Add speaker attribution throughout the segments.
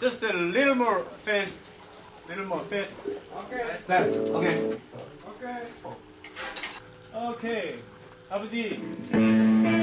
Speaker 1: Just a little more fast. Little more fast.
Speaker 2: Okay. Fast. Okay.
Speaker 1: Okay. Okay. 아버지.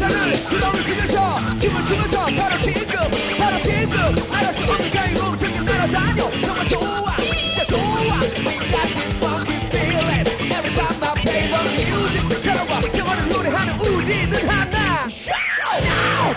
Speaker 3: 기타를 치면서 춤을 추면서 바로 지금 바로 지금 알아 수 없는 자유로운 세계 날아다녀 정말 좋아 좋아 We got this funky feeling Every time I play the music 찾아와 영원히 노래하는 우리는 하나 Shout out